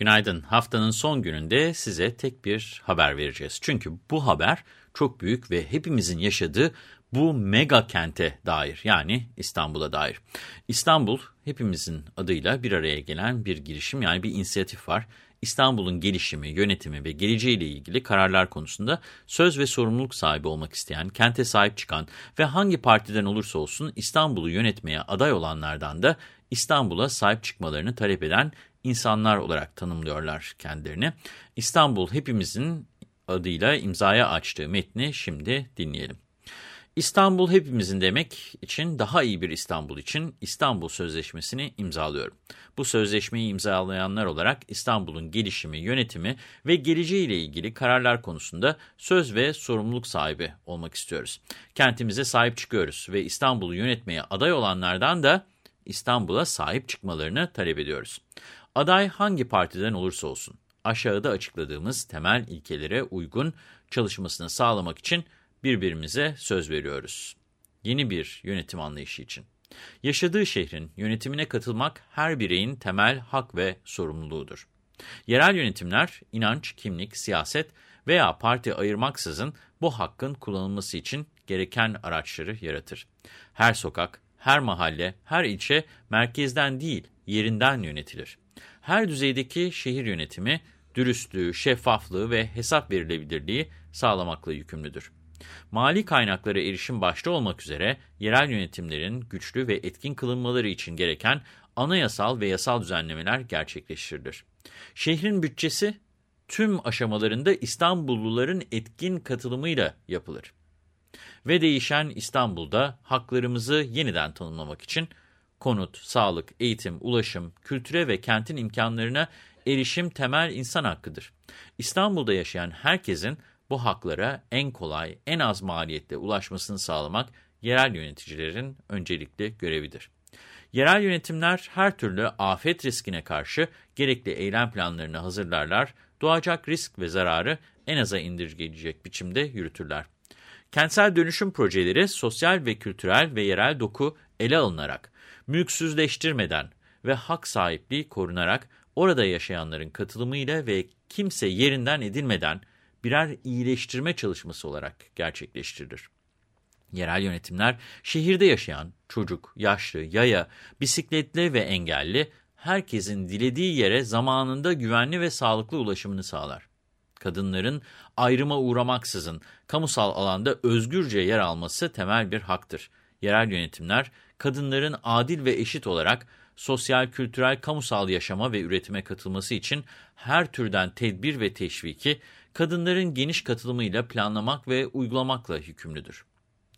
Günaydın. Haftanın son gününde size tek bir haber vereceğiz. Çünkü bu haber çok büyük ve hepimizin yaşadığı bu mega kente dair yani İstanbul'a dair. İstanbul hepimizin adıyla bir araya gelen bir girişim yani bir inisiyatif var. İstanbul'un gelişimi, yönetimi ve geleceğiyle ilgili kararlar konusunda söz ve sorumluluk sahibi olmak isteyen, kente sahip çıkan ve hangi partiden olursa olsun İstanbul'u yönetmeye aday olanlardan da İstanbul'a sahip çıkmalarını talep eden insanlar olarak tanımlıyorlar kendilerini. İstanbul hepimizin adıyla imzaya açtığı metni şimdi dinleyelim. İstanbul hepimizin demek için daha iyi bir İstanbul için İstanbul Sözleşmesi'ni imzalıyorum. Bu sözleşmeyi imzalayanlar olarak İstanbul'un gelişimi, yönetimi ve geleceğiyle ilgili kararlar konusunda söz ve sorumluluk sahibi olmak istiyoruz. Kentimize sahip çıkıyoruz ve İstanbul'u yönetmeye aday olanlardan da İstanbul'a sahip çıkmalarını talep ediyoruz. Aday hangi partiden olursa olsun aşağıda açıkladığımız temel ilkelere uygun çalışmasını sağlamak için birbirimize söz veriyoruz. Yeni bir yönetim anlayışı için. Yaşadığı şehrin yönetimine katılmak her bireyin temel hak ve sorumluluğudur. Yerel yönetimler inanç, kimlik, siyaset veya parti ayırmaksızın bu hakkın kullanılması için gereken araçları yaratır. Her sokak, her mahalle, her ilçe merkezden değil yerinden yönetilir. Her düzeydeki şehir yönetimi dürüstlüğü, şeffaflığı ve hesap verilebilirliği sağlamakla yükümlüdür. Mali kaynaklara erişim başta olmak üzere yerel yönetimlerin güçlü ve etkin kılınmaları için gereken anayasal ve yasal düzenlemeler gerçekleştirilir. Şehrin bütçesi tüm aşamalarında İstanbulluların etkin katılımıyla yapılır. Ve değişen İstanbul'da haklarımızı yeniden tanımlamak için konut, sağlık, eğitim, ulaşım, kültüre ve kentin imkanlarına erişim temel insan hakkıdır. İstanbul'da yaşayan herkesin bu haklara en kolay, en az maliyette ulaşmasını sağlamak yerel yöneticilerin öncelikli görevidir. Yerel yönetimler her türlü afet riskine karşı gerekli eylem planlarını hazırlarlar, doğacak risk ve zararı en aza indirgeyecek biçimde yürütürler. Kentsel dönüşüm projeleri sosyal ve kültürel ve yerel doku ele alınarak, mülksüzleştirmeden ve hak sahipliği korunarak orada yaşayanların katılımıyla ve kimse yerinden edilmeden birer iyileştirme çalışması olarak gerçekleştirilir. Yerel yönetimler şehirde yaşayan çocuk, yaşlı, yaya, bisikletli ve engelli herkesin dilediği yere zamanında güvenli ve sağlıklı ulaşımını sağlar. Kadınların ayrıma uğramaksızın kamusal alanda özgürce yer alması temel bir haktır. Yerel yönetimler kadınların adil ve eşit olarak sosyal, kültürel, kamusal yaşama ve üretime katılması için her türden tedbir ve teşviki kadınların geniş katılımıyla planlamak ve uygulamakla yükümlüdür.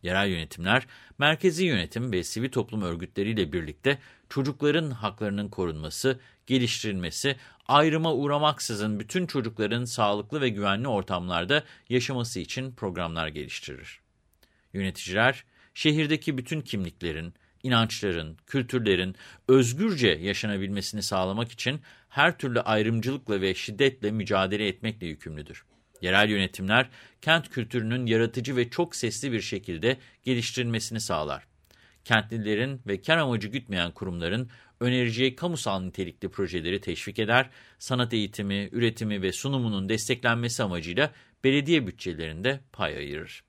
Yerel yönetimler, merkezi yönetim ve sivil toplum örgütleriyle birlikte çocukların haklarının korunması, geliştirilmesi, ayrıma uğramaksızın bütün çocukların sağlıklı ve güvenli ortamlarda yaşaması için programlar geliştirir. Yöneticiler, şehirdeki bütün kimliklerin, inançların, kültürlerin özgürce yaşanabilmesini sağlamak için her türlü ayrımcılıkla ve şiddetle mücadele etmekle yükümlüdür. Yerel yönetimler, kent kültürünün yaratıcı ve çok sesli bir şekilde geliştirilmesini sağlar. Kentlilerin ve kar amacı gütmeyen kurumların önereceği kamusal nitelikli projeleri teşvik eder, sanat eğitimi, üretimi ve sunumunun desteklenmesi amacıyla belediye bütçelerinde pay ayırır.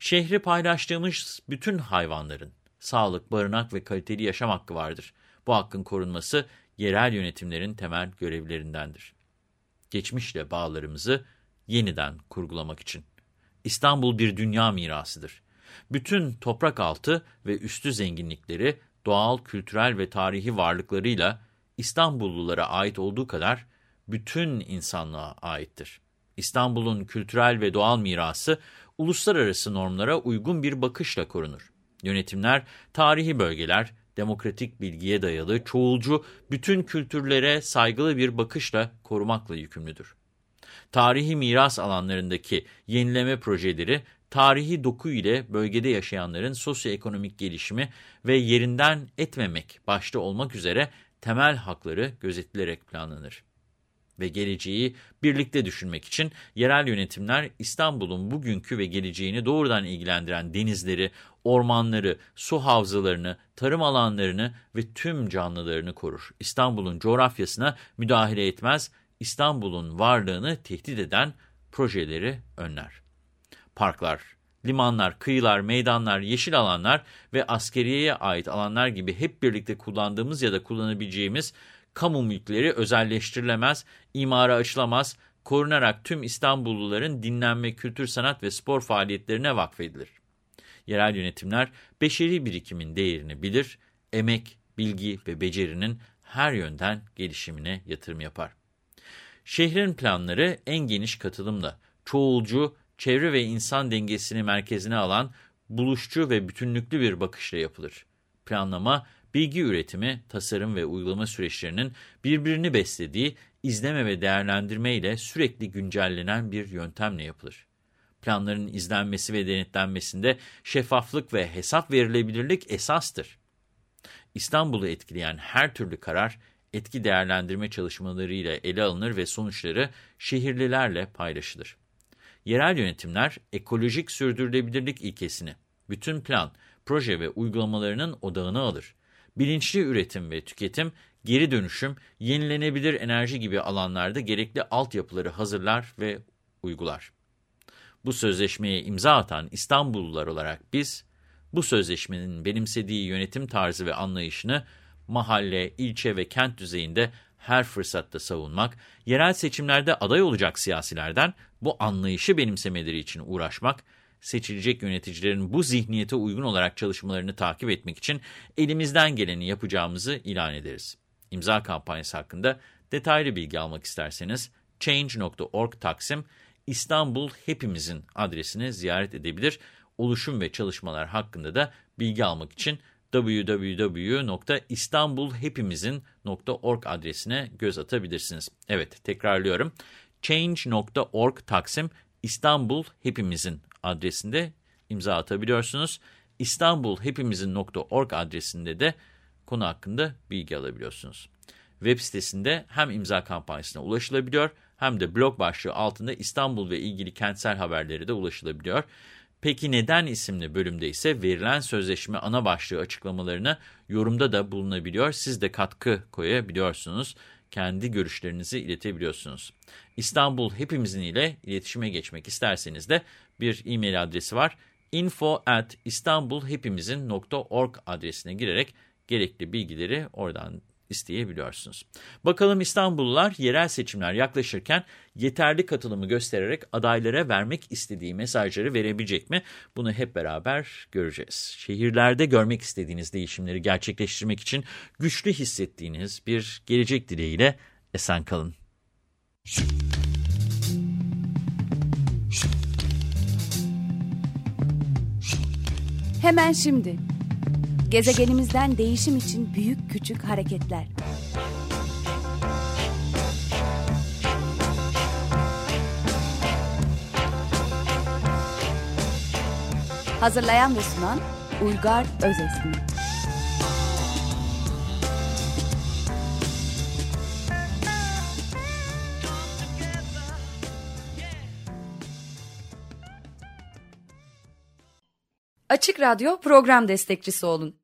Şehri paylaştığımız bütün hayvanların, sağlık, barınak ve kaliteli yaşam hakkı vardır. Bu hakkın korunması yerel yönetimlerin temel görevlerindendir. Geçmişle bağlarımızı yeniden kurgulamak için. İstanbul bir dünya mirasıdır. Bütün toprak altı ve üstü zenginlikleri doğal, kültürel ve tarihi varlıklarıyla İstanbullulara ait olduğu kadar bütün insanlığa aittir. İstanbul'un kültürel ve doğal mirası uluslararası normlara uygun bir bakışla korunur. Yönetimler, tarihi bölgeler, demokratik bilgiye dayalı, çoğulcu, bütün kültürlere saygılı bir bakışla korumakla yükümlüdür. Tarihi miras alanlarındaki yenileme projeleri, tarihi doku ile bölgede yaşayanların sosyoekonomik gelişimi ve yerinden etmemek başta olmak üzere temel hakları gözetilerek planlanır ve geleceği birlikte düşünmek için yerel yönetimler İstanbul'un bugünkü ve geleceğini doğrudan ilgilendiren denizleri, ormanları, su havzalarını, tarım alanlarını ve tüm canlılarını korur. İstanbul'un coğrafyasına müdahale etmez, İstanbul'un varlığını tehdit eden projeleri önler. Parklar, limanlar, kıyılar, meydanlar, yeşil alanlar ve askeriyeye ait alanlar gibi hep birlikte kullandığımız ya da kullanabileceğimiz kamu mülkleri özelleştirilemez, imara açılamaz, korunarak tüm İstanbulluların dinlenme, kültür, sanat ve spor faaliyetlerine vakfedilir. Yerel yönetimler beşeri birikimin değerini bilir, emek, bilgi ve becerinin her yönden gelişimine yatırım yapar. Şehrin planları en geniş katılımla, çoğulcu, çevre ve insan dengesini merkezine alan, buluşçu ve bütünlüklü bir bakışla yapılır. Planlama, bilgi üretimi, tasarım ve uygulama süreçlerinin birbirini beslediği, izleme ve değerlendirme ile sürekli güncellenen bir yöntemle yapılır. Planların izlenmesi ve denetlenmesinde şeffaflık ve hesap verilebilirlik esastır. İstanbul'u etkileyen her türlü karar, etki değerlendirme çalışmalarıyla ele alınır ve sonuçları şehirlilerle paylaşılır. Yerel yönetimler ekolojik sürdürülebilirlik ilkesini, bütün plan, proje ve uygulamalarının odağına alır bilinçli üretim ve tüketim, geri dönüşüm, yenilenebilir enerji gibi alanlarda gerekli altyapıları hazırlar ve uygular. Bu sözleşmeye imza atan İstanbullular olarak biz, bu sözleşmenin benimsediği yönetim tarzı ve anlayışını mahalle, ilçe ve kent düzeyinde her fırsatta savunmak, yerel seçimlerde aday olacak siyasilerden bu anlayışı benimsemeleri için uğraşmak seçilecek yöneticilerin bu zihniyete uygun olarak çalışmalarını takip etmek için elimizden geleni yapacağımızı ilan ederiz. İmza kampanyası hakkında detaylı bilgi almak isterseniz change.org Taksim İstanbul Hepimizin adresini ziyaret edebilir. Oluşum ve çalışmalar hakkında da bilgi almak için www.istanbulhepimizin.org adresine göz atabilirsiniz. Evet tekrarlıyorum. Change.org Taksim İstanbul Hepimizin adresinde imza atabiliyorsunuz. İstanbulhepimizin.org adresinde de konu hakkında bilgi alabiliyorsunuz. Web sitesinde hem imza kampanyasına ulaşılabiliyor hem de blog başlığı altında İstanbul ve ilgili kentsel haberleri de ulaşılabiliyor. Peki neden isimli bölümde ise verilen sözleşme ana başlığı açıklamalarını yorumda da bulunabiliyor. Siz de katkı koyabiliyorsunuz. Kendi görüşlerinizi iletebiliyorsunuz. İstanbul hepimizin ile iletişime geçmek isterseniz de bir e-mail adresi var. info at istanbulhepimizin.org adresine girerek gerekli bilgileri oradan isteyebiliyorsunuz. Bakalım İstanbullular yerel seçimler yaklaşırken yeterli katılımı göstererek adaylara vermek istediği mesajları verebilecek mi? Bunu hep beraber göreceğiz. Şehirlerde görmek istediğiniz değişimleri gerçekleştirmek için güçlü hissettiğiniz bir gelecek dileğiyle esen kalın. Hemen şimdi. Gezegenimizden değişim için büyük küçük hareketler. Hazırlayan ve sunan Uygar Özesmi. Açık Radyo program destekçisi olun.